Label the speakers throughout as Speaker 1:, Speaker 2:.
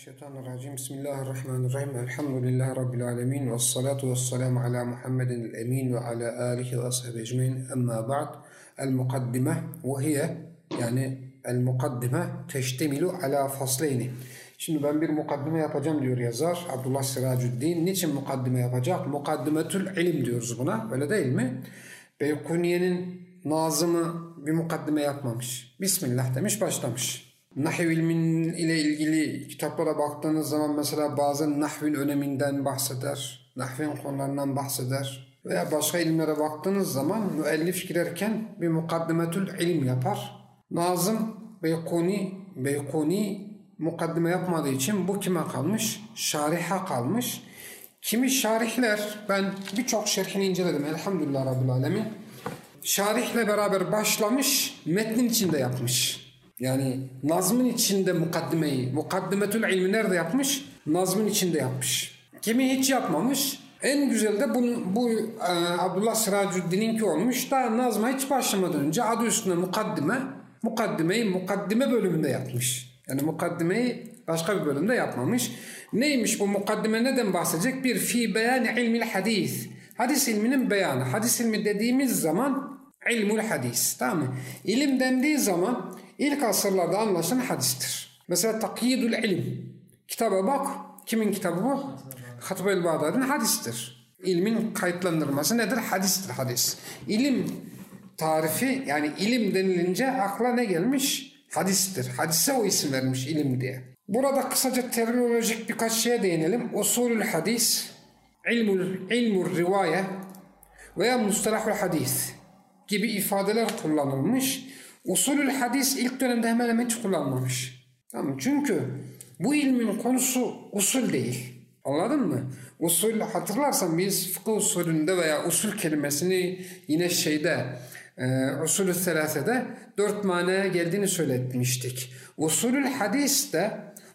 Speaker 1: Mineşşeytanirracim. Bismillahirrahmanirrahim. Elhamdülillahi Rabbil alemin. Ve salatu ve selamu ala Muhammedin el-emin ve ala alihi ve ashabi ecmain. Amma ba'd. El-mukaddime ve hiye yani el-mukaddime teştemilu ala fasleyni. Şimdi ben bir mukaddime yapacağım diyor yazar Abdullah Siracuddin. Niçin mukaddime yapacak? Mukaddimetül ilim diyoruz buna. Öyle değil mi? Beykuniye'nin nazımı bir mukaddime yapmamış. Bismillah demiş başlamış. Nahiv ilmin ile ilgili kitaplara baktığınız zaman mesela bazen nahvin öneminden bahseder, nahvin konularından bahseder veya başka ilimlere baktığınız zaman müellif girerken bir mukaddimetül ilim yapar. Nazım Beykuni, Beykuni mukaddime yapmadığı için bu kime kalmış? Şariha kalmış. Kimi şarihler, ben birçok şerhini inceledim elhamdülillah Rabbil Alemin. Şarihle beraber başlamış, metnin içinde yapmış. Yani nazmın içinde mukaddimeyi, mukaddimetül ilmi nerede yapmış? Nazmın içinde yapmış. Kimi hiç yapmamış. En güzel de bunu, bu e, Abdullah Siracuddin'inki olmuş. Daha nazma hiç başlamadan önce adı üstünde mukaddime, mukaddimeyi mukaddime bölümünde yapmış. Yani mukaddimeyi başka bir bölümde yapmamış. Neymiş bu mukaddime neden bahsedecek? Bir fi beyan ilmil hadis. Hadis ilminin beyanı. Hadis ilmi dediğimiz zaman ilmul hadis. Tamam mı? İlim dendiği zaman ilk asırlarda anlaşılan hadistir. Mesela Takyidül ilim. Kitaba bak. Kimin kitabı bu? Hatib el Bağdadi'nin hadistir. İlmin kayıtlandırması nedir? Hadistir hadis. İlim tarifi yani ilim denilince akla ne gelmiş? Hadistir. Hadise o isim vermiş ilim diye. Burada kısaca terminolojik birkaç şeye değinelim. Usulül hadis, ilmul, ilmul rivaye veya mustalahul hadis gibi ifadeler kullanılmış. Usulül hadis ilk dönemde hemen hemen hiç kullanılmamış. Tamam Çünkü bu ilmin konusu usul değil. Anladın mı? Usul hatırlarsan biz fıkıh usulünde veya usul kelimesini yine şeyde e, usulü selasede dört manaya geldiğini söyletmiştik. Usulül hadis de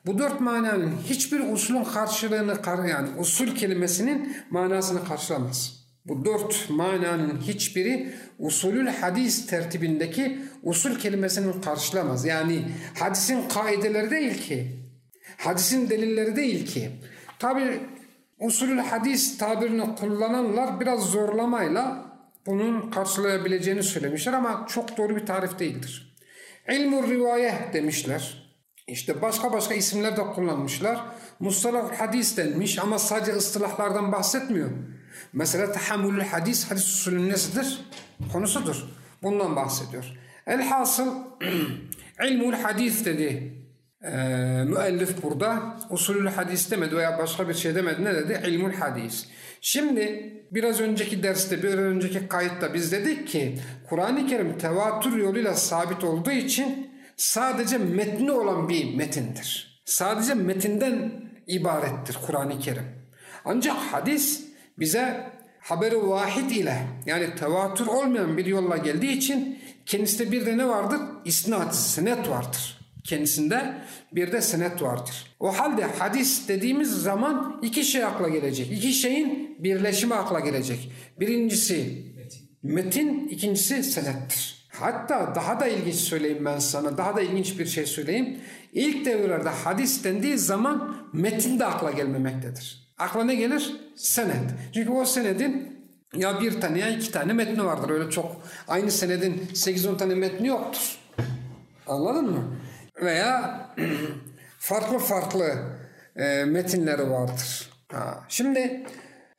Speaker 1: bu dört mananın hiçbir usulün karşılığını yani usul kelimesinin manasını karşılamaz. Bu dört mananın hiçbiri usulül hadis tertibindeki usul kelimesinin karşılamaz. Yani hadisin kaideleri değil ki. Hadisin delilleri değil ki. Tabi usulül hadis tabirini kullananlar biraz zorlamayla bunun karşılayabileceğini söylemişler ama çok doğru bir tarif değildir. İlmur rivaye demişler. İşte başka başka isimler de kullanmışlar. Mustalah hadis denmiş ama sadece ıstılahlardan bahsetmiyor. Mesela tahammülül hadis, hadis usulünün nesidir? Konusudur. Bundan bahsediyor. Elhasıl ilmul hadis dedi ee, müellif burada. Usulül hadis demedi veya başka bir şey demedi. Ne dedi? İlmul hadis. Şimdi biraz önceki derste, bir önceki kayıtta biz dedik ki Kur'an-ı Kerim tevatür yoluyla sabit olduğu için sadece metni olan bir metindir. Sadece metinden ibarettir Kur'an-ı Kerim. Ancak hadis bize haberi vahid ile yani tevatür olmayan bir yolla geldiği için kendisinde bir de ne vardır? İsnat, senet vardır. Kendisinde bir de senet vardır. O halde hadis dediğimiz zaman iki şey akla gelecek. İki şeyin birleşimi akla gelecek. Birincisi metin, ikincisi senettir. Hatta daha da ilginç söyleyeyim ben sana. Daha da ilginç bir şey söyleyeyim. İlk devirlerde hadis dendiği zaman metin de akla gelmemektedir. Akla ne gelir? Senet. Çünkü o senedin ya bir tane ya iki tane metni vardır. Öyle çok aynı senedin 8-10 tane metni yoktur. Anladın mı? Veya farklı farklı e, metinleri vardır. Ha. Şimdi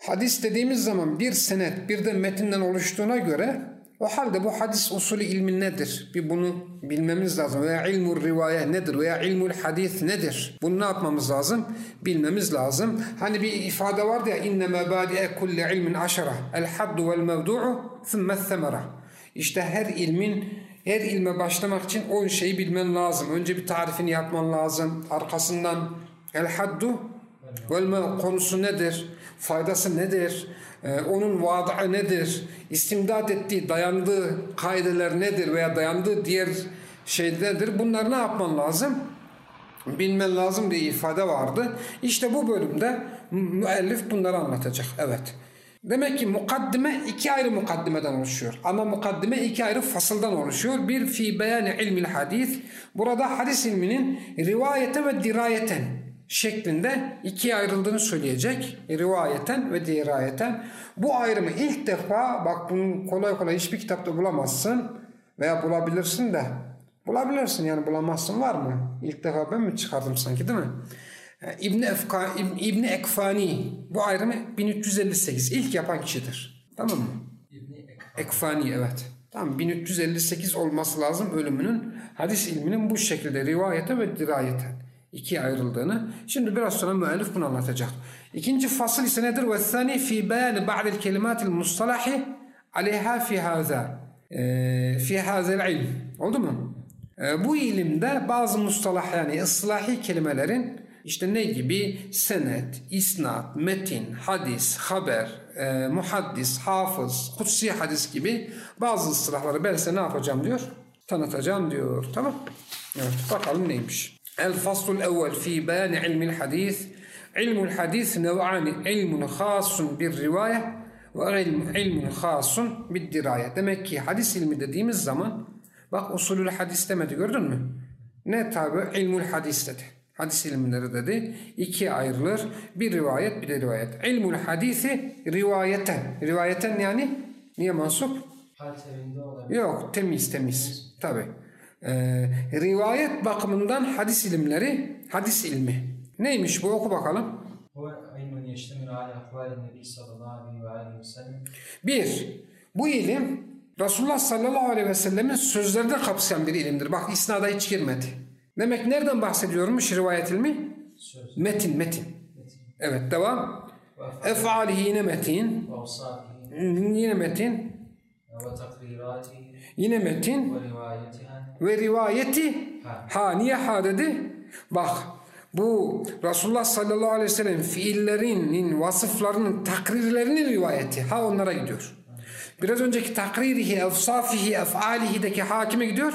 Speaker 1: hadis dediğimiz zaman bir senet bir de metinden oluştuğuna göre o halde bu hadis usulü ilmi nedir? Bir bunu bilmemiz lazım. Veya ilmul rivaye nedir? Veya ilmul hadis nedir? Bunu ne yapmamız lazım? Bilmemiz lazım. Hani bir ifade vardı ya inne mebadi'e kulli ilmin aşara el haddu vel mevdu'u thumme themera. İşte her ilmin her ilme başlamak için 10 şeyi bilmen lazım. Önce bir tarifini yapman lazım. Arkasından el haddu vel konusu nedir? Faydası nedir? Ee, onun vadı nedir? İstimdat ettiği, dayandığı kaideler nedir veya dayandığı diğer şey nedir? Bunları ne yapman lazım? Bilmen lazım diye ifade vardı. İşte bu bölümde müellif bunları anlatacak. Evet. Demek ki mukaddime iki ayrı mukaddimeden oluşuyor. Ama mukaddime iki ayrı fasıldan oluşuyor. Bir fi beyani ilmil hadis. Burada hadis ilminin rivayete ve dirayeten şeklinde ikiye ayrıldığını söyleyecek. Rivayeten ve dirayeten. Bu ayrımı ilk defa bak bunu kolay kolay hiçbir kitapta bulamazsın veya bulabilirsin de bulabilirsin yani bulamazsın var mı? İlk defa ben mi çıkardım sanki değil mi? İbn Efka, İbn, İbn Ekfani bu ayrımı 1358 ilk yapan kişidir. Tamam mı? Ekfani evet. Tamam 1358 olması lazım ölümünün hadis ilminin bu şekilde rivayete ve dirayete ikiye ayrıldığını. Şimdi biraz sonra müellif bunu anlatacak. İkinci fasıl ise nedir? Ve thani fi beyani ba'dil kelimatil mustalahi aleyha fi haza. Ee, fi hazel ilm. Oldu mu? Ee, bu ilimde bazı mustalah yani ıslahi kelimelerin işte ne gibi? Senet, isnat, metin, hadis, haber, e, muhaddis, hafız, kutsi hadis gibi bazı ıslahları ben size ne yapacağım diyor? Tanıtacağım diyor. Tamam. Evet bakalım neymiş. Fi beyani ilmil hadis. İlmul hadis nev'ani ilmun hasun bir rivaye ve ilm, ilmun hasun bir diraye. Demek ki hadis ilmi dediğimiz zaman bak usulül hadis demedi gördün mü? Ne tabi? İlmul hadis dedi. Hadis ilimleri dedi. İkiye ayrılır. Bir rivayet bir de rivayet. İlmul hadisi rivayeten. Rivayeten yani niye mansup? Yok temiz temiz. Tabi. Ee, rivayet bakımından hadis ilimleri hadis ilmi. Neymiş bu oku bakalım. Bir, bu ilim Resulullah sallallahu aleyhi ve sellemin sözlerinde kapsayan bir ilimdir. Bak isnada hiç girmedi. Demek nereden bahsediyormuş rivayet ilmi? Söz. Metin, metin. metin. Evet devam. Efalihi yine metin. Yine metin. Yine metin. Ve rivayeti. Ha niye ha dedi? Bak bu Resulullah sallallahu aleyhi ve sellem fiillerinin, vasıflarının, takrirlerinin rivayeti. Ha onlara gidiyor. Biraz önceki takririhi, efsafihi, efalihi'deki hakime gidiyor.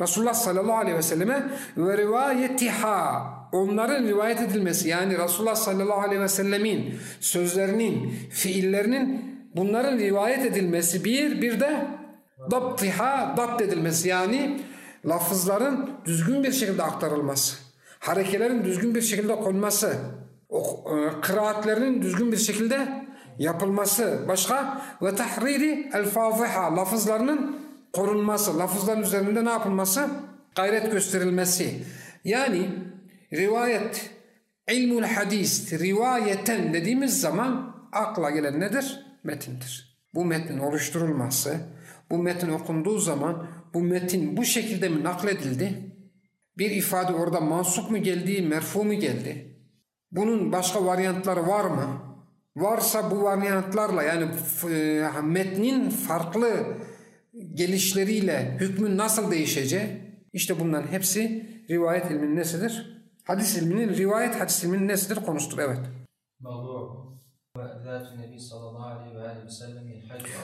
Speaker 1: Resulullah sallallahu aleyhi ve selleme ve rivayetiha onların rivayet edilmesi yani Resulullah sallallahu aleyhi ve sellemin sözlerinin, fiillerinin bunların rivayet edilmesi bir, bir de dabtiha, dapt edilmesi yani lafızların düzgün bir şekilde aktarılması, harekelerin düzgün bir şekilde konması, o, e, kıraatlerinin düzgün bir şekilde yapılması, başka ve tahriri elfaziha lafızlarının korunması, lafızların üzerinde ne yapılması? Gayret gösterilmesi. Yani rivayet, ilmul hadis, rivayeten dediğimiz zaman akla gelen nedir? Metindir. Bu metnin oluşturulması, bu metin okunduğu zaman bu metin bu şekilde mi nakledildi? Bir ifade orada mansup mu geldi, merfu mu geldi? Bunun başka varyantları var mı? Varsa bu varyantlarla yani e, metnin farklı gelişleriyle hükmün nasıl değişeceği işte bunların hepsi rivayet ilminin nesidir? Hadis ilminin, rivayet hadis ilminin nesidir konuştur. Evet.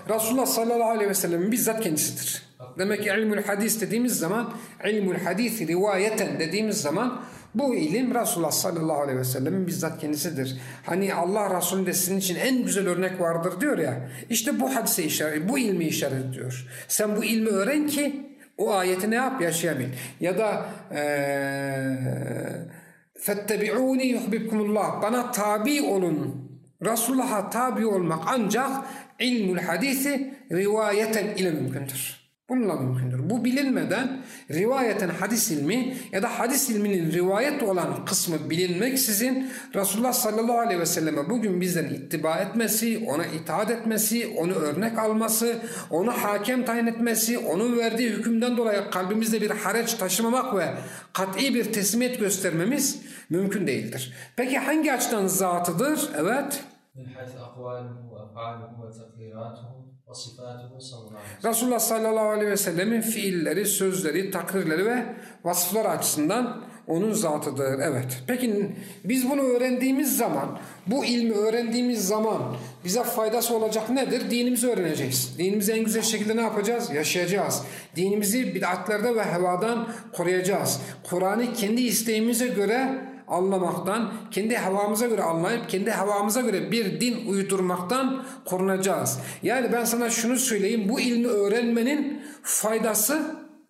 Speaker 1: Resulullah sallallahu aleyhi ve sellem'in bizzat kendisidir. Demek ki ilmül hadis dediğimiz zaman, ilmül hadis rivayeten dediğimiz zaman bu ilim Resulullah sallallahu aleyhi ve sellem'in bizzat kendisidir. Hani Allah Resulü'nde sizin için en güzel örnek vardır diyor ya. İşte bu hadise işaret, bu ilmi işaret ediyor. Sen bu ilmi öğren ki o ayeti ne yap yaşayabil. Ya da fettebi'uni yuhbibkumullah. Bana tabi olun. Resulullah'a tabi olmak ancak ilmul hadisi rivayeten ile mümkündür. Bununla mümkündür. Bu bilinmeden rivayeten hadis ilmi ya da hadis ilminin rivayet olan kısmı bilinmeksizin Resulullah sallallahu aleyhi ve selleme bugün bizden ittiba etmesi, ona itaat etmesi, onu örnek alması, onu hakem tayin etmesi, onun verdiği hükümden dolayı kalbimizde bir haraç taşımamak ve kat'i bir teslimiyet göstermemiz mümkün değildir. Peki hangi açıdan zatıdır? Evet. Resulullah sallallahu aleyhi ve sellemin fiilleri, sözleri, takrirleri ve vasıflar açısından onun zatıdır. Evet. Peki biz bunu öğrendiğimiz zaman, bu ilmi öğrendiğimiz zaman bize faydası olacak nedir? Dinimizi öğreneceğiz. Dinimizi en güzel şekilde ne yapacağız? Yaşayacağız. Dinimizi bid'atlerde ve hevadan koruyacağız. Kur'an'ı kendi isteğimize göre anlamaktan, kendi havamıza göre anlayıp kendi havamıza göre bir din uydurmaktan korunacağız. Yani ben sana şunu söyleyeyim, bu ilmi öğrenmenin faydası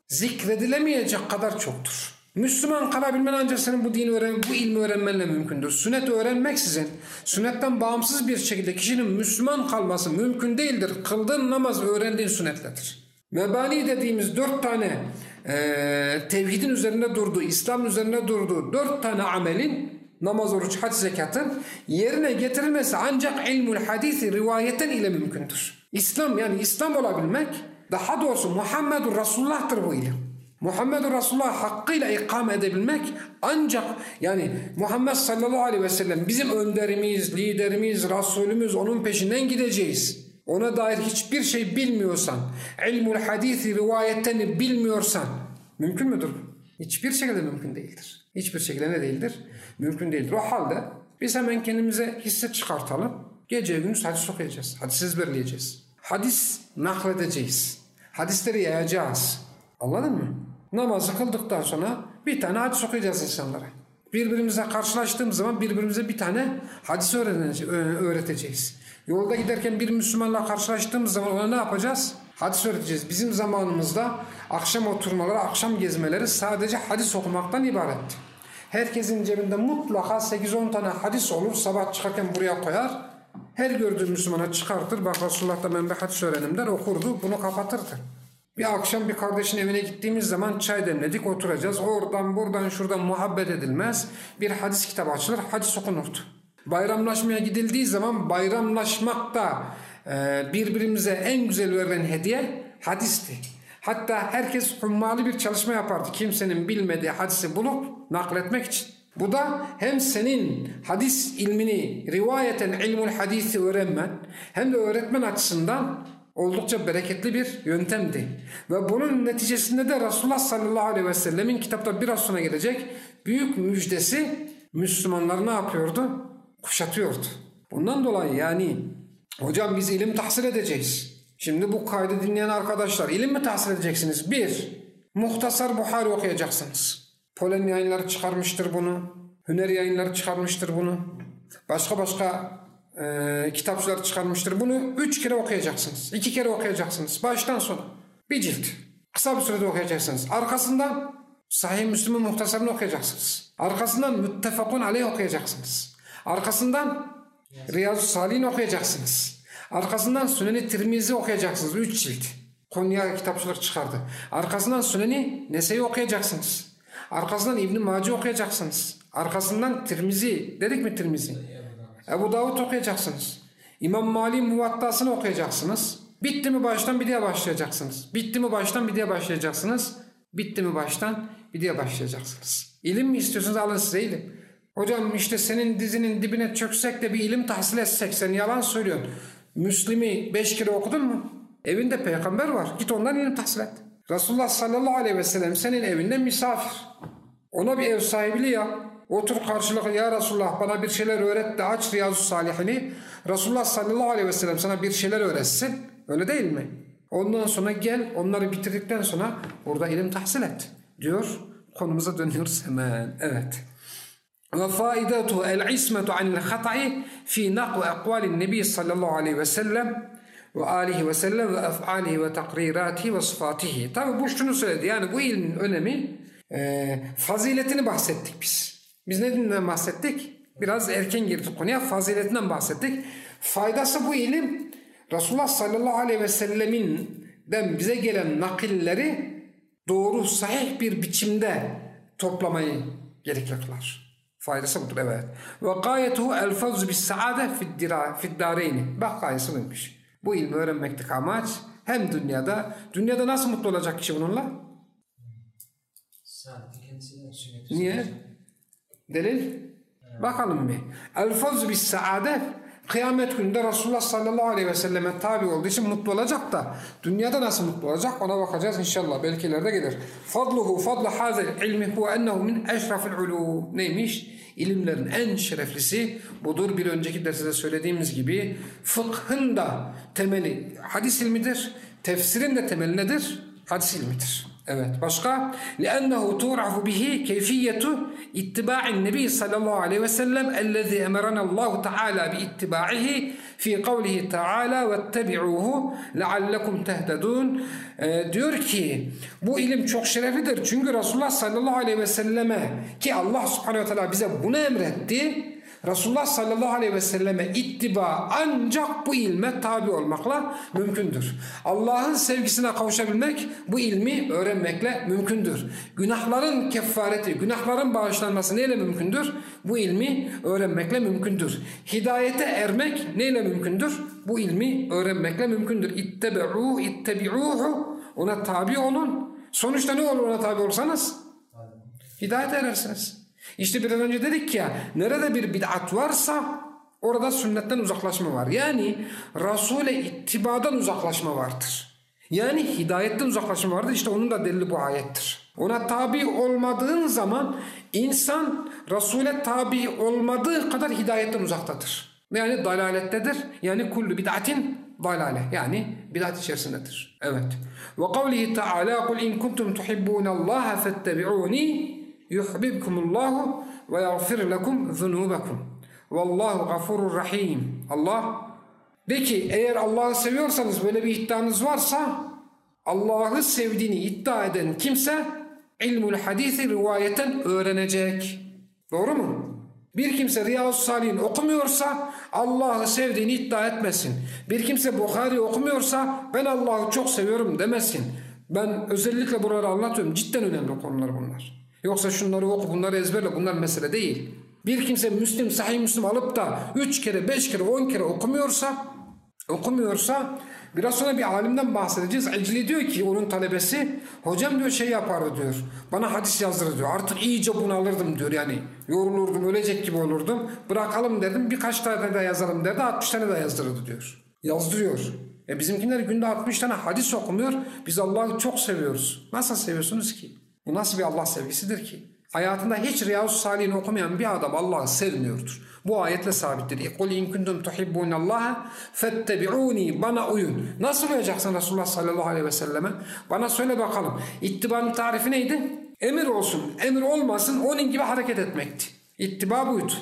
Speaker 1: zikredilemeyecek kadar çoktur. Müslüman kalabilmen ancak senin bu dini öğren, bu ilmi öğrenmenle mümkündür. Sünnet öğrenmeksizin, sünnetten bağımsız bir şekilde kişinin Müslüman kalması mümkün değildir. Kıldığın namaz öğrendiğin sünnetledir. Mebani dediğimiz dört tane e, tevhidin üzerinde durduğu, İslam üzerinde durduğu dört tane amelin namaz, oruç, hac, zekatın yerine getirilmesi ancak ilmul hadisi rivayetten ile mümkündür. İslam yani İslam olabilmek daha doğrusu Muhammedur Resulullah'tır bu ilim. Muhammedur Resulullah hakkıyla ikame edebilmek ancak yani Muhammed sallallahu aleyhi ve sellem bizim önderimiz, liderimiz, Resulümüz onun peşinden gideceğiz. Ona dair hiçbir şey bilmiyorsan, ilmul hadisi rivayetten bilmiyorsan mümkün müdür? Hiçbir şekilde mümkün değildir. Hiçbir şekilde ne değildir? Mümkün değildir. O halde biz hemen kendimize hisset çıkartalım. Gece gündüz hadis okuyacağız. Hadis ezberleyeceğiz. Hadis nakledeceğiz. Hadisleri yayacağız. Anladın mı? Namazı kıldıktan sonra bir tane hadis okuyacağız insanlara. Birbirimize karşılaştığımız zaman birbirimize bir tane hadis öğreteceğiz. Yolda giderken bir Müslümanla karşılaştığımız zaman ona ne yapacağız? Hadis öğreteceğiz. Bizim zamanımızda akşam oturmaları, akşam gezmeleri sadece hadis okumaktan ibaretti. Herkesin cebinde mutlaka 8-10 tane hadis olur. Sabah çıkarken buraya koyar. Her gördüğü Müslümana çıkartır. Bak Resulullah'ta ben bir hadis öğrenim der okurdu. Bunu kapatırdı. Bir akşam bir kardeşin evine gittiğimiz zaman çay demledik oturacağız. Oradan buradan şuradan muhabbet edilmez. Bir hadis kitabı açılır hadis okunurdu. Bayramlaşmaya gidildiği zaman bayramlaşmakta e, birbirimize en güzel verilen hediye hadisti. Hatta herkes hummalı bir çalışma yapardı. Kimsenin bilmediği hadisi bulup nakletmek için. Bu da hem senin hadis ilmini rivayeten ilmul hadisi öğrenmen hem de öğretmen açısından oldukça bereketli bir yöntemdi. Ve bunun neticesinde de Resulullah sallallahu aleyhi ve sellemin kitapta biraz sonra gelecek büyük müjdesi Müslümanlar ne yapıyordu? Kuşatıyordu. Bundan dolayı yani hocam biz ilim tahsil edeceğiz. Şimdi bu kaydı dinleyen arkadaşlar ilim mi tahsil edeceksiniz? Bir, Muhtasar Buhari okuyacaksınız. Polen yayınları çıkarmıştır bunu. Hüner yayınları çıkarmıştır bunu. Başka başka e, kitapçılar çıkarmıştır. Bunu üç kere okuyacaksınız. iki kere okuyacaksınız. Baştan sona. Bir cilt. Kısa bir sürede okuyacaksınız. Arkasından Sahih Müslüm'ün muhtasarını okuyacaksınız. Arkasından Müttefakun Aleyh okuyacaksınız. Arkasından Riyazu Salih'in okuyacaksınız. Arkasından Süneni Tirmizi okuyacaksınız. Üç cilt. Konya kitapçılar çıkardı. Arkasından Süneni Nese'yi okuyacaksınız. Arkasından İbn-i Maci okuyacaksınız. Arkasından Tirmizi. Dedik mi Tirmizi? Ebu Davud okuyacaksınız. İmam Mali Muvattasını okuyacaksınız. Bitti mi baştan bir diye başlayacaksınız. Bitti mi baştan bir diye başlayacaksınız. Bitti mi baştan bir diye başlayacaksınız. İlim mi istiyorsunuz alın size ilim. Hocam işte senin dizinin dibine çöksek de bir ilim tahsil etsek sen yalan söylüyorsun. Müslim'i beş kere okudun mu? Evinde peygamber var. Git ondan ilim tahsil et. Resulullah sallallahu aleyhi ve sellem senin evinde misafir. Ona bir ev sahibi yap. Otur karşılıklı ya Resulullah bana bir şeyler öğret de aç Riyazu Salihini. Resulullah sallallahu aleyhi ve sellem sana bir şeyler öğretsin. Öyle değil mi? Ondan sonra gel onları bitirdikten sonra burada ilim tahsil et diyor. Konumuza dönüyoruz hemen. Evet. Ve faidetu el ismetu anil hata'i fi nakli akvalin nebi sallallahu aleyhi ve alihi ve sellem ve ef'alihi ve takriratihi ve sıfatihi. Tabi bu şunu söyledi yani bu ilmin önemi e, faziletini bahsettik biz. Biz neden bahsettik? Biraz erken girdik konuya faziletinden bahsettik. Faydası bu ilim Resulullah sallallahu aleyhi ve selleminden bize gelen nakilleri doğru sahih bir biçimde toplamayı gerekli kılar. Faydası budur evet. Ve gayetuhu el fevzu bis saade fid dareyni. Bak gayesi buymuş. Bu ilmi öğrenmekteki amaç hem dünyada, dünyada nasıl mutlu olacak kişi bununla? Niye? Delil? Bakalım bir. El fevzu bis saade kıyamet gününde Resulullah sallallahu aleyhi ve selleme tabi olduğu için mutlu olacak da dünyada nasıl mutlu olacak ona bakacağız inşallah belki ileride gelir. Fadluhu fadlu hazel ilmi huve ennehu min eşrafil ulum. Neymiş? İlimlerin en şereflisi budur. Bir önceki derste söylediğimiz gibi fıkhın da temeli hadis ilmidir. Tefsirin de temeli nedir? Hadis ilmidir. Evet. Başka? لأنه تعرف به كيفية اتباع النبي صلى الله عليه وسلم الذي أمرنا الله تعالى باتباعه في قوله تعالى واتبعوه لعلكم تهتدون ee, diyor ki bu ilim çok şereflidir. Çünkü Resulullah sallallahu aleyhi ve selleme ki Allah subhanehu ve teala bize bunu emretti. Resulullah sallallahu aleyhi ve selleme ittiba ancak bu ilme tabi olmakla mümkündür. Allah'ın sevgisine kavuşabilmek bu ilmi öğrenmekle mümkündür. Günahların kefareti, günahların bağışlanması neyle mümkündür? Bu ilmi öğrenmekle mümkündür. Hidayete ermek neyle mümkündür? Bu ilmi öğrenmekle mümkündür. İttebe'u, ittebi'uhu ona tabi olun. Sonuçta ne olur ona tabi olursanız? Hidayete erersiniz. İşte biraz önce dedik ya nerede bir bid'at varsa orada sünnetten uzaklaşma var. Yani Resul'e ittibadan uzaklaşma vardır. Yani hidayetten uzaklaşma vardır. İşte onun da delili bu ayettir. Ona tabi olmadığın zaman insan Resul'e tabi olmadığı kadar hidayetten uzaktadır. Yani dalalettedir. Yani kullu bid'atin dalale. Yani bid'at içerisindedir. Evet. Ve kavlihi teala kul in kuntum tuhibbunallaha fettebi'uni yuhbibkumullahu ve yagfir lekum zunubakum. Vallahu gafurur rahim. Allah de ki eğer Allah'ı seviyorsanız böyle bir iddianız varsa Allah'ı sevdiğini iddia eden kimse ilmul hadisi rivayeten öğrenecek. Doğru mu? Bir kimse Riyazu Salih'in okumuyorsa Allah'ı sevdiğini iddia etmesin. Bir kimse Bukhari okumuyorsa ben Allah'ı çok seviyorum demesin. Ben özellikle buraları anlatıyorum. Cidden önemli konular bunlar. Yoksa şunları oku bunları ezberle bunlar mesele değil. Bir kimse Müslim, Sahih Müslim alıp da üç kere, beş kere, on kere okumuyorsa okumuyorsa biraz sonra bir alimden bahsedeceğiz. Ecli diyor ki onun talebesi hocam diyor şey yapardı diyor. Bana hadis yazdırdı diyor. Artık iyice bunu alırdım diyor yani. Yorulurdum, ölecek gibi olurdum. Bırakalım dedim birkaç tane de yazalım derdi. 60 tane de yazdırdı diyor. Yazdırıyor. E bizimkiler günde 60 tane hadis okumuyor. Biz Allah'ı çok seviyoruz. Nasıl seviyorsunuz ki? Bu nasıl bir Allah sevgisidir ki? Hayatında hiç Riyazu Salih'ini okumayan bir adam Allah'ı sevmiyordur. Bu ayetle sabittir. İkul in kuntum tuhibbunallaha fettebi'uni bana uyun. Nasıl uyacaksın Resulullah sallallahu aleyhi ve selleme? Bana söyle bakalım. İttibanın tarifi neydi? Emir olsun. Emir olmasın onun gibi hareket etmekti. İttiba buydu.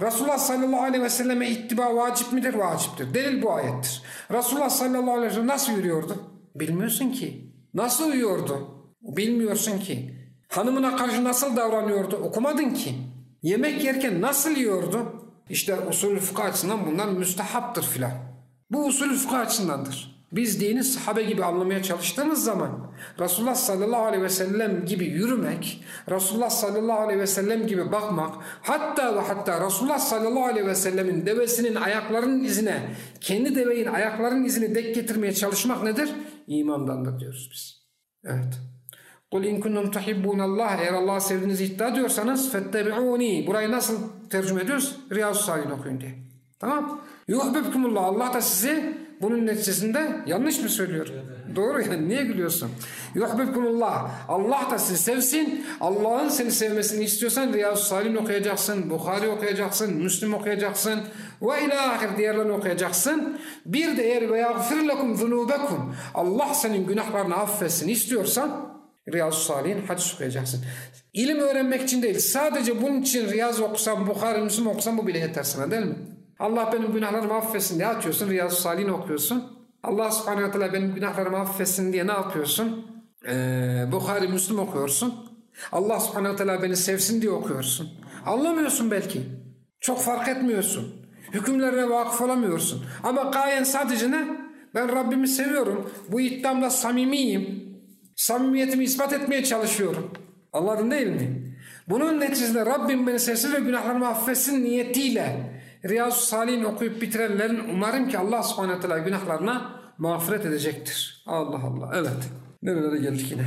Speaker 1: Resulullah sallallahu aleyhi ve selleme ittiba vacip midir? Vaciptir. Delil bu ayettir. Resulullah sallallahu aleyhi ve sellem nasıl yürüyordu? Bilmiyorsun ki. Nasıl uyuyordu? Bilmiyorsun ki. Hanımına karşı nasıl davranıyordu? Okumadın ki. Yemek yerken nasıl yiyordu? İşte usul fıkıh açısından bunlar müstehaptır filan. Bu usul fıkıh açısındandır. Biz dini sahabe gibi anlamaya çalıştığımız zaman Resulullah sallallahu aleyhi ve sellem gibi yürümek, Resulullah sallallahu aleyhi ve sellem gibi bakmak, hatta ve hatta Resulullah sallallahu aleyhi ve sellemin devesinin ayaklarının izine, kendi deveyin ayaklarının izini dek getirmeye çalışmak nedir? İmandandır diyoruz biz. Evet. Kul in kuntum tuhibbunallah eğer Allah'ı sevdiğinizi iddia ediyorsanız fettebi'uni. Burayı nasıl tercüme ediyoruz? Riyazu Salih'in okuyun diye. Tamam. Yuhbibkumullah. Allah da sizi bunun neticesinde yanlış mı söylüyor? Doğru yani niye gülüyorsun? Yuhbibkumullah. Allah da sizi sevsin. Allah'ın seni sevmesini istiyorsan Riyazu Salih'in okuyacaksın. Bukhari okuyacaksın. Müslim okuyacaksın. Ve ilahir diğerlerini okuyacaksın. Bir de eğer ve yagfir lekum zunubekum. Allah senin günahlarını affetsin istiyorsan Riyazu Salih'in hadis okuyacaksın. İlim öğrenmek için değil. Sadece bunun için Riyaz okusam, Bukhari, Müslüm okusam bu bile yeter sana değil mi? Allah benim günahlarımı affetsin diye açıyorsun. Riyazu Salih'in okuyorsun. Allah subhanehu ve teala benim günahlarımı affetsin diye ne yapıyorsun? Ee, Bukhari, Müslüm okuyorsun. Allah subhanehu ve teala beni sevsin diye okuyorsun. Anlamıyorsun belki. Çok fark etmiyorsun. Hükümlerine vakıf olamıyorsun. Ama gayen sadece ne? Ben Rabbimi seviyorum. Bu iddiamda samimiyim Samimiyetimi ispat etmeye çalışıyorum. Anladın değil mi? Bunun neticesinde Rabbim beni sevsin ve günahlarımı affetsin niyetiyle Riyazu Salih'in okuyup bitirenlerin umarım ki Allah subhanahu teala günahlarına mağfiret edecektir. Allah Allah. Evet. Nerelere geldik yine?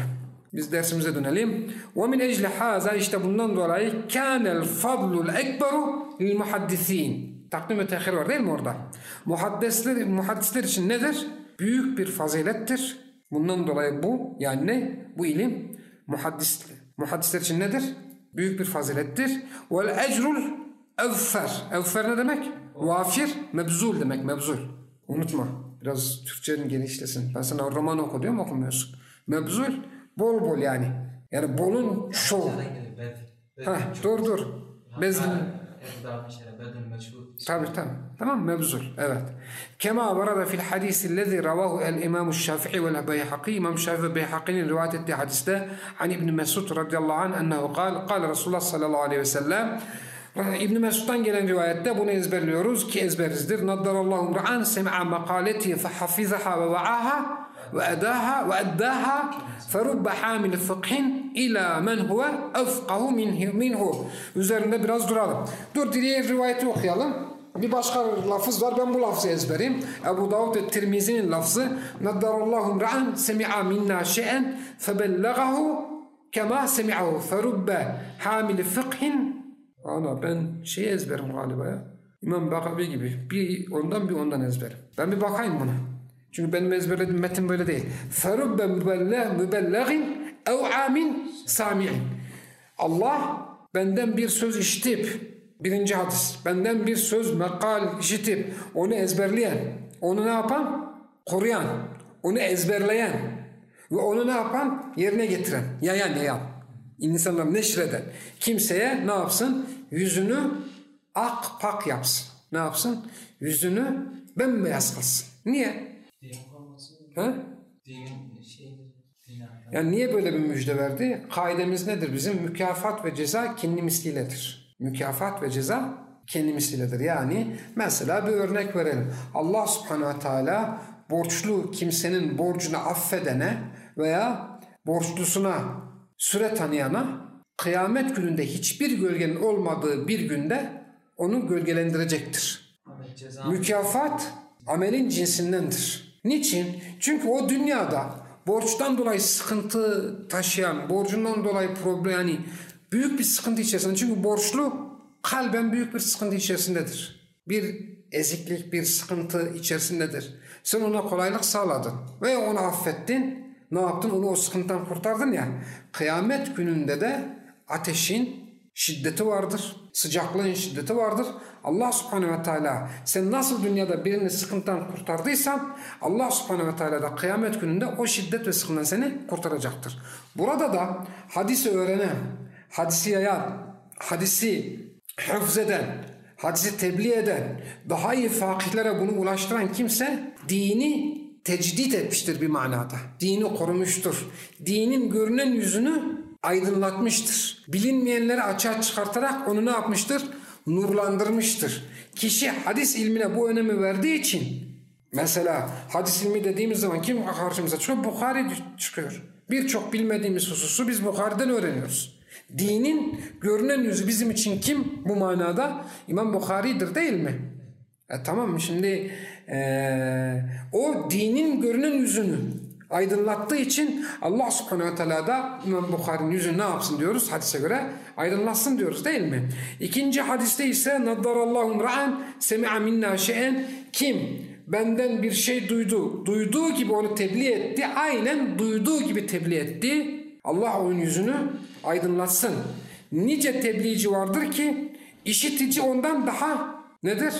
Speaker 1: Biz dersimize dönelim. وَمِنْ اَجْلِ هَذَا işte bundan dolayı كَانَ الْفَضْلُ الْاَكْبَرُ لِلْمُحَدِّث۪ينَ Takdim ve tehir var değil mi orada? Muhaddisler, muhaddisler için nedir? Büyük bir fazilettir. Bundan dolayı bu yani ne? Bu ilim muhaddis, muhaddisler için nedir? Büyük bir fazilettir. Vel ecrul evfer. Evfer ne demek? Vafir, mebzul demek, mebzul. Unutma. Biraz Türkçenin genişlesin. Ben sana roman oku diyorum okumuyorsun. Mebzul, Bol bol yani. Yani bolun şovu. Ha, dur dur. Bezgin. Tabi tabi. Tamam mevzul. Evet. Kema varada fil hadisi lezi ravahu el imamu şafi'i vel beyhaqi. İmam Şafii ve Beyhaqi'nin rivayet ettiği hadiste an İbni Mesud radıyallahu anh ennehu kal. Kal Resulullah sallallahu aleyhi ve sellem. İbn Mesud'dan gelen rivayette bunu ezberliyoruz ki ezberizdir. Naddarallahu ra'an semi'a makaleti fe hafizaha ve va'aha ve edaha ve eddaha ferubbe hamil fıkhin ila men huve efkahu minhu. Üzerinde biraz duralım. Dur diğer rivayeti okuyalım. Bir başka lafız var. Ben bu lafzı ezberim. Ebu Davud ve Tirmizi'nin lafzı. Naddarallahu ra'an semi'a minna şey'en febellegahu kema semi'ahu ferubbe hamil fıkhin Ana ben şey ezberim galiba ya. İmam Bakabi gibi. Bir ondan bir ondan ezberim. Ben bir bakayım buna. Çünkü benim ezberlediğim metin böyle değil. Ferubbe mübellegin ev amin sami'in. Allah benden bir söz işitip birinci hadis benden bir söz mekal işitip onu ezberleyen onu ne yapan? Koruyan onu ezberleyen ve onu ne yapan? Yerine getiren yayan yayan insanlar neşreden kimseye ne yapsın? Yüzünü ak pak yapsın. Ne yapsın? Yüzünü bembeyaz kılsın. Niye? Ha? Yani niye böyle bir müjde verdi? Kaidemiz nedir bizim? Mükafat ve ceza kendi misliledir. Mükafat ve ceza kendi misliledir. Yani mesela bir örnek verelim. Allah subhanehu ve teala borçlu kimsenin borcunu affedene veya borçlusuna süre tanıyana kıyamet gününde hiçbir gölgenin olmadığı bir günde onu gölgelendirecektir. Mükafat amelin cinsindendir. Niçin? Çünkü o dünyada borçtan dolayı sıkıntı taşıyan, borcundan dolayı problem yani büyük bir sıkıntı içerisinde. Çünkü borçlu kalben büyük bir sıkıntı içerisindedir. Bir eziklik, bir sıkıntı içerisindedir. Sen ona kolaylık sağladın ve onu affettin. Ne yaptın? Onu o sıkıntıdan kurtardın ya. Kıyamet gününde de ateşin şiddeti vardır. Sıcaklığın şiddeti vardır. Allah subhanehu ve teala sen nasıl dünyada birini sıkıntıdan kurtardıysan Allah subhanehu ve teala da kıyamet gününde o şiddet ve sıkıntıdan seni kurtaracaktır. Burada da hadisi öğrenen, hadisi yayan, hadisi hıfzeden, hadisi tebliğ eden, daha iyi fakihlere bunu ulaştıran kimse dini tecdit etmiştir bir manada. Dini korumuştur. Dinin görünen yüzünü aydınlatmıştır. Bilinmeyenleri açığa çıkartarak onu ne yapmıştır? Nurlandırmıştır. Kişi hadis ilmine bu önemi verdiği için mesela hadis ilmi dediğimiz zaman kim karşımıza çıkıyor? Bukhari çıkıyor. Birçok bilmediğimiz hususu biz Bukhari'den öğreniyoruz. Dinin görünen yüzü bizim için kim bu manada? İmam Bukhari'dir değil mi? E, tamam şimdi e, o dinin görünen yüzünü aydınlattığı için Allah subhanehu ve teala da İmam Bukhari'nin yüzünü ne yapsın diyoruz hadise göre aydınlatsın diyoruz değil mi? İkinci hadiste ise naddarallahu ra'an semi'a minna şeyen kim benden bir şey duydu duyduğu gibi onu tebliğ etti aynen duyduğu gibi tebliğ etti Allah onun yüzünü aydınlatsın. Nice tebliğci vardır ki işitici ondan daha nedir?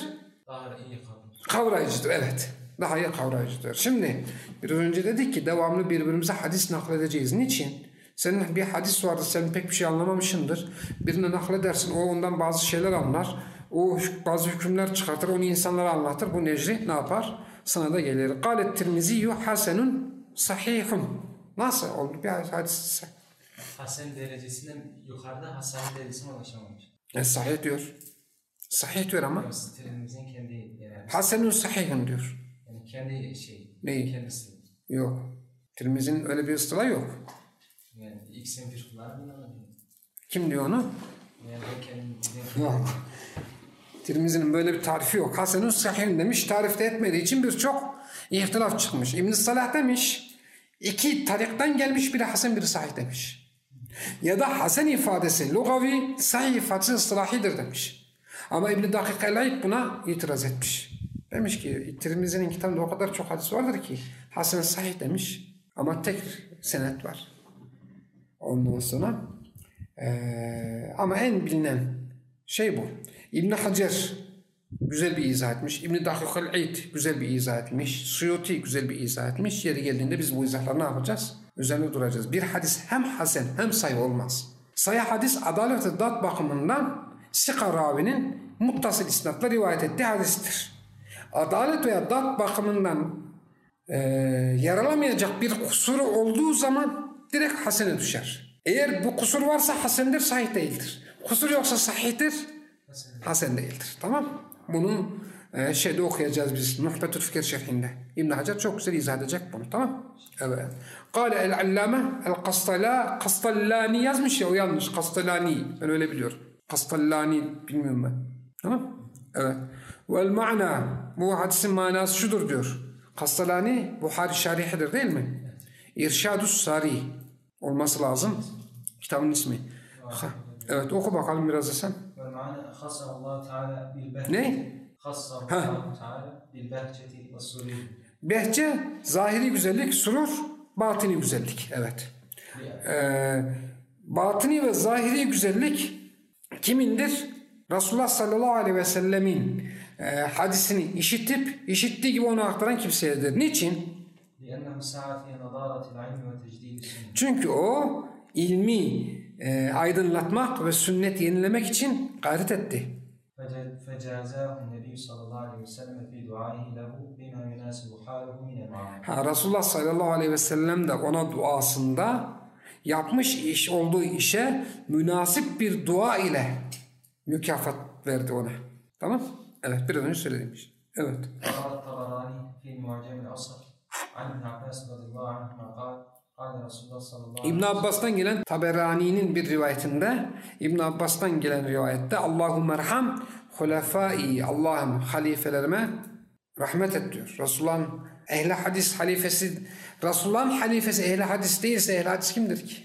Speaker 2: Daha iyi
Speaker 1: Kavrayıcıdır evet. Daha iyi kavrayıcıdır. Şimdi biraz önce dedik ki devamlı birbirimize hadis nakledeceğiz. Niçin? Senin bir hadis vardı sen pek bir şey anlamamışsındır. Birine nakledersin o ondan bazı şeyler anlar. O bazı hükümler çıkartır onu insanlara anlatır. Bu necri ne yapar? Sana da gelir. Galet tirmiziyyü hasenun sahihun. Nasıl oldu bir hadis?
Speaker 2: Hasan derecesinden yukarıda Hasan derecesine ulaşamamış.
Speaker 1: E, sahih diyor. Sahih diyor ama.
Speaker 2: Tirmiz'in kendi yani,
Speaker 1: Hasenun sahihun diyor.
Speaker 2: yani kendi şey.
Speaker 1: Neyi?
Speaker 2: Kendisi.
Speaker 1: Yok. Tirmizi'nin öyle bir ıstıla yok.
Speaker 2: Yani ikisinin bir kullanımı ama
Speaker 1: Kim diyor onu?
Speaker 2: yani kendim
Speaker 1: Yok. Tirmizi'nin böyle bir tarifi yok. Hasenun sahihun demiş. Tarifte etmediği için birçok ihtilaf çıkmış. ibn Salah demiş. iki tarikten gelmiş biri Hasan biri sahih demiş. Ya da Hasan ifadesi lugavi, sahih ifadesi ıslahidir demiş. Ama İbn-i Dakik buna itiraz etmiş. Demiş ki Tirmizi'nin kitabında o kadar çok hadis vardır ki Hasan sahih demiş ama tek senet var. Ondan sonra eee, ama en bilinen şey bu. İbn Hacer güzel bir izah etmiş. İbn-i Dakikal güzel bir izah etmiş. Suyuti güzel bir izah etmiş. Yeri geldiğinde biz bu izahları ne yapacağız? Üzerine duracağız. Bir hadis hem hasen hem sayı olmaz. Sayı hadis adalet ve dat bakımından Sika ravinin muttasıl isnatla rivayet ettiği hadistir. Adalet veya dat bakımından e, yaralamayacak bir kusuru olduğu zaman direkt hasene düşer. Eğer bu kusur varsa hasendir, sahih değildir. Kusur yoksa sahihtir, hasen değildir. Tamam Bunu e, ee, şeyde okuyacağız biz. Muhbetül Fikir şerhinde. ibn Hacer çok güzel izah edecek bunu tamam Evet. Kale el-allame el-kastala kastallani yazmış ya o yanlış. Kastallani. Ben öyle biliyorum. Kastallani bilmiyorum ben. Tamam Evet. Vel ma'na bu hadisin manası şudur diyor. Kastalani Buhari şarihidir değil mi? İrşadus Sari olması lazım. Kitabın ismi. Ha, evet oku bakalım biraz da sen. Ne? Behçe zahiri güzellik, surur batini güzellik. Evet. Ee, batini ve zahiri güzellik kimindir? Resulullah sallallahu aleyhi ve sellemin e, hadisini işitip işittiği gibi onu aktaran kimseyedir. Niçin? Çünkü o ilmi e, aydınlatmak ve sünnet yenilemek için gayret etti.
Speaker 2: فج- فجازاه النبي صلى الله عليه وسلم في دعائه له بما يناسب حاله من المعاني
Speaker 1: Ha, Resulullah sallallahu aleyhi ve sellem de ona duasında yapmış iş olduğu işe münasip bir dua ile mükafat verdi ona. Tamam? Evet biraz önce söylediğim iş. Evet.
Speaker 2: قال الطبراني في معجم الأصل عن ابن عباس
Speaker 1: İbn Abbas'tan gelen Taberani'nin bir rivayetinde İbn Abbas'tan gelen rivayette Allahu merham hulefai Allah'ım halifelerime rahmet et diyor. Resulullah'ın ehli hadis halifesi Resulullah'ın halifesi ehli hadis değilse ehli hadis kimdir ki?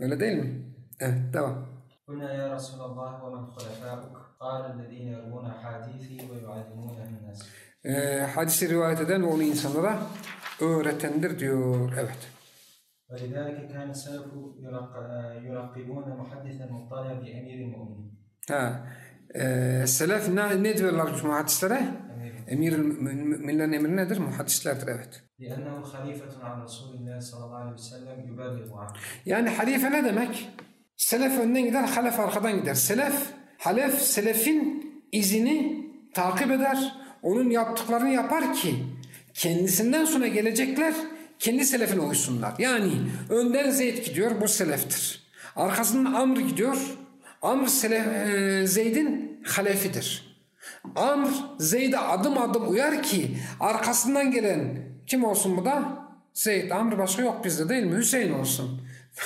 Speaker 1: Öyle değil mi? Evet devam.
Speaker 2: Kulna ya Resulallah ve men hulefâuk kâlellezîne yermûne hadîfî ve yuallimûne minnâs.
Speaker 1: Ee, hadisi rivayet eden onu insanlara öğretendir diyor. Evet.
Speaker 2: ولذلك كان السلف يرق- يرقبون محدثا مطلع بأمير المؤمنين
Speaker 1: Ha. Ee, selef ne, ne diyorlar bu muhadislere?
Speaker 2: أمير
Speaker 1: Emir müminlerin emri nedir? Muhaddislerdir evet.
Speaker 2: لأنه خليفة عن رسول الله صلى الله عليه وسلم يبلغ عنه
Speaker 1: Yani halife ne demek? Selef önden gider, halef arkadan gider. Selef, halef, selefin izini takip eder. Onun yaptıklarını yapar ki kendisinden sonra gelecekler kendi selefine uysunlar. Yani önden Zeyd gidiyor, bu seleftir. Arkasından Amr gidiyor, Amr selef, e, Zeyd'in halefidir. Amr Zeyd'e adım adım uyar ki arkasından gelen kim olsun bu da? Zeyd. Amr başka yok bizde değil mi? Hüseyin olsun.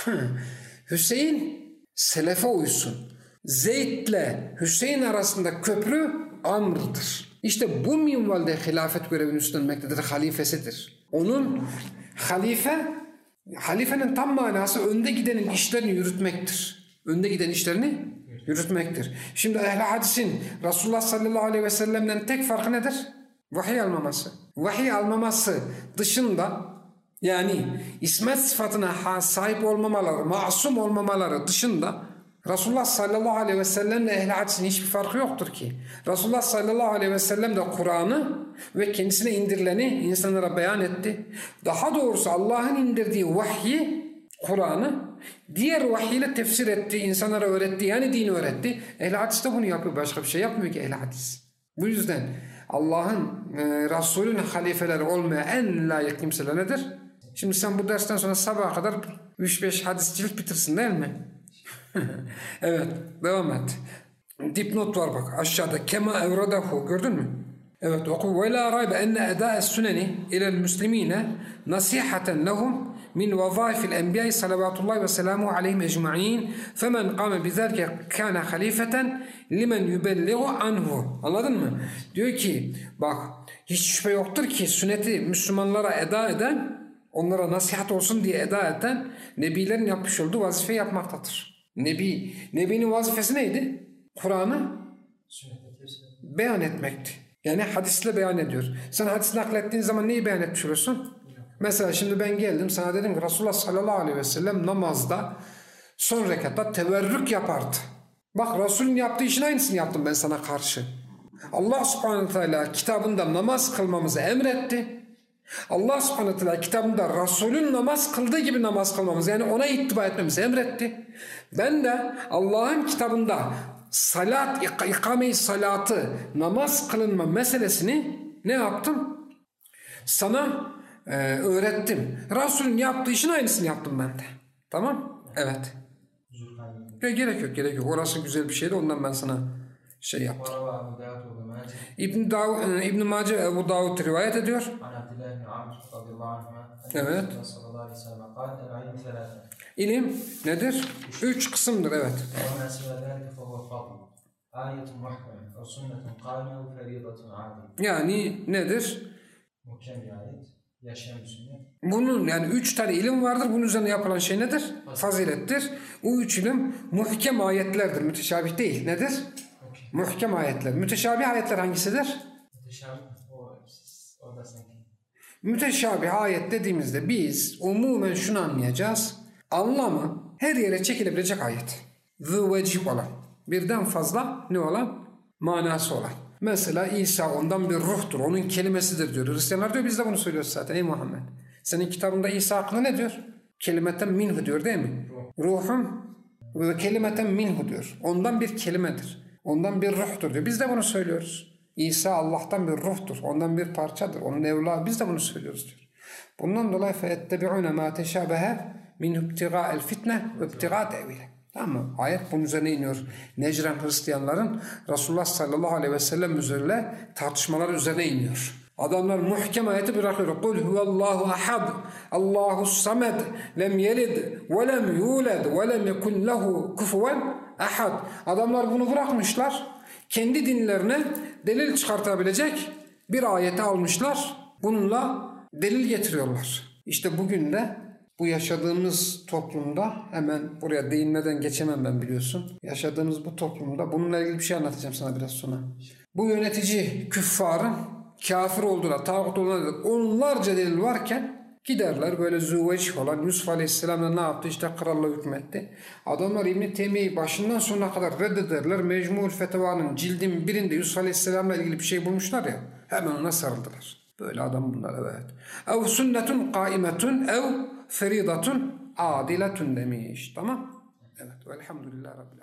Speaker 1: Hüseyin selefe uysun. Zeyd'le Hüseyin arasında köprü Amr'dır. İşte bu minvalde hilafet görevini üstlenmektedir. Halifesidir. Onun halife, halifenin tam manası önde gidenin işlerini yürütmektir. Önde giden işlerini yürütmektir. Şimdi ehl hadisin Resulullah sallallahu aleyhi ve sellem'den tek farkı nedir? Vahiy almaması. Vahiy almaması dışında yani ismet sıfatına sahip olmamaları, masum olmamaları dışında Resulullah sallallahu aleyhi ve sellemle ehl hadisin hiçbir farkı yoktur ki. Resulullah sallallahu aleyhi ve sellem de Kur'an'ı ve kendisine indirileni insanlara beyan etti. Daha doğrusu Allah'ın indirdiği vahyi Kur'an'ı diğer vahiyle tefsir etti, insanlara öğretti yani dini öğretti. Ehl hadis de bunu yapıyor, başka bir şey yapmıyor ki ehl hadis. Bu yüzden Allah'ın e, Resulünün halifeleri olmaya en layık kimseler nedir? Şimdi sen bu dersten sonra sabaha kadar 3-5 hadis cilt bitirsin değil mi? evet, devam et. Dipnot var bak aşağıda. Kema evradahu gördün mü? Evet oku. Ve la raybe enne edâ'es süneni ilel müslimine nasihaten lehum min vazaifil enbiya'i salavatullahi ve selamuhu aleyhim ecma'in femen kâme bizâlike kâne halifeten limen yübelliğu anhu. Anladın mı? Diyor ki bak hiç şüphe yoktur ki sünneti Müslümanlara eda eden onlara nasihat olsun diye eda eden nebilerin yapmış olduğu vazifeyi yapmaktadır. Nebi, Nebi'nin vazifesi neydi? Kur'an'ı beyan etmekti. Yani hadisle beyan ediyor. Sen hadis naklettiğin zaman neyi beyan etmiş olursun? Mesela şimdi ben geldim sana dedim ki Resulullah sallallahu aleyhi ve sellem namazda son rekatta teverrük yapardı. Bak Resulün yaptığı işin aynısını yaptım ben sana karşı. Allah subhanahu teala kitabında namaz kılmamızı emretti. Allah subhanahu teala kitabında Resulün namaz kıldığı gibi namaz kılmamızı yani ona ittiba etmemizi emretti. Ben de Allah'ın kitabında salat, ik- ikame-i salatı, namaz kılınma meselesini ne yaptım? Sana e, öğrettim. Resulün yaptığı işin aynısını yaptım ben de. Tamam? Evet. Gerek yok, gerek yok. Orası güzel bir şeydi. Ondan ben sana şey
Speaker 2: yaptı.
Speaker 1: İbn Dav e, İbn Mace Ebu Davud rivayet ediyor. Evet. İlim nedir? Üç kısımdır evet. Yani nedir? Bunun yani üç tane ilim vardır. Bunun üzerine yapılan şey nedir? Fazilettir. O üç ilim muhkem ayetlerdir. Müteşabih değil. Nedir? Muhkem ayetler. Müteşabih ayetler hangisidir?
Speaker 2: Müteşabih o, orada sanki.
Speaker 1: Müteşabih ayet dediğimizde biz umumen şunu anlayacağız. Anlamı her yere çekilebilecek ayet. Zı vecih olan. Birden fazla ne olan? Manası olan. Mesela İsa ondan bir ruhtur. Onun kelimesidir diyor. Hristiyanlar diyor biz de bunu söylüyoruz zaten ey Muhammed. Senin kitabında İsa hakkında ne diyor? Kelimeten minhu diyor değil mi? Ruhum ve kelimeten minhu diyor. Ondan bir kelimedir. Ondan bir ruhtur diyor. Biz de bunu söylüyoruz. İsa Allah'tan bir ruhtur. Ondan bir parçadır. Onun evladı. Biz de bunu söylüyoruz diyor. Bundan dolayı فَيَتَّبِعُونَ مَا تَشَابَهَ مِنْهُ ابْتِغَاءَ الْفِتْنَةِ وَابْتِغَاءَ تَأْوِيلَ Tamam mı? Ayet bunun üzerine iniyor. Necran Hristiyanların Resulullah sallallahu aleyhi ve sellem üzerine tartışmalar üzerine iniyor. Adamlar muhkem ayeti bırakıyor. Kul huvallahu ahad. Allahu samed. Lem yelid ve lem yulad ve lem yekun lehu kufuven ahad. Adamlar bunu bırakmışlar. Kendi dinlerine delil çıkartabilecek bir ayeti almışlar. Bununla delil getiriyorlar. İşte bugün de bu yaşadığımız toplumda hemen buraya değinmeden geçemem ben biliyorsun. Yaşadığımız bu toplumda bununla ilgili bir şey anlatacağım sana biraz sonra. Bu yönetici küffarın kafir olduğuna, tağut olduğuna onlarca delil varken giderler böyle züveç olan Yusuf Aleyhisselam'la ne yaptı? İşte kralla hükmetti. Adamlar İbn-i Teymiye'yi başından sonuna kadar reddederler. Mecmu'l Feteva'nın cildin birinde Yusuf Aleyhisselam'la ilgili bir şey bulmuşlar ya. Hemen ona sarıldılar. Böyle adam bunlar evet. Ev sünnetun kaimetun ev feridatun adiletun demiş. Tamam. Evet. Velhamdülillah Rabbil.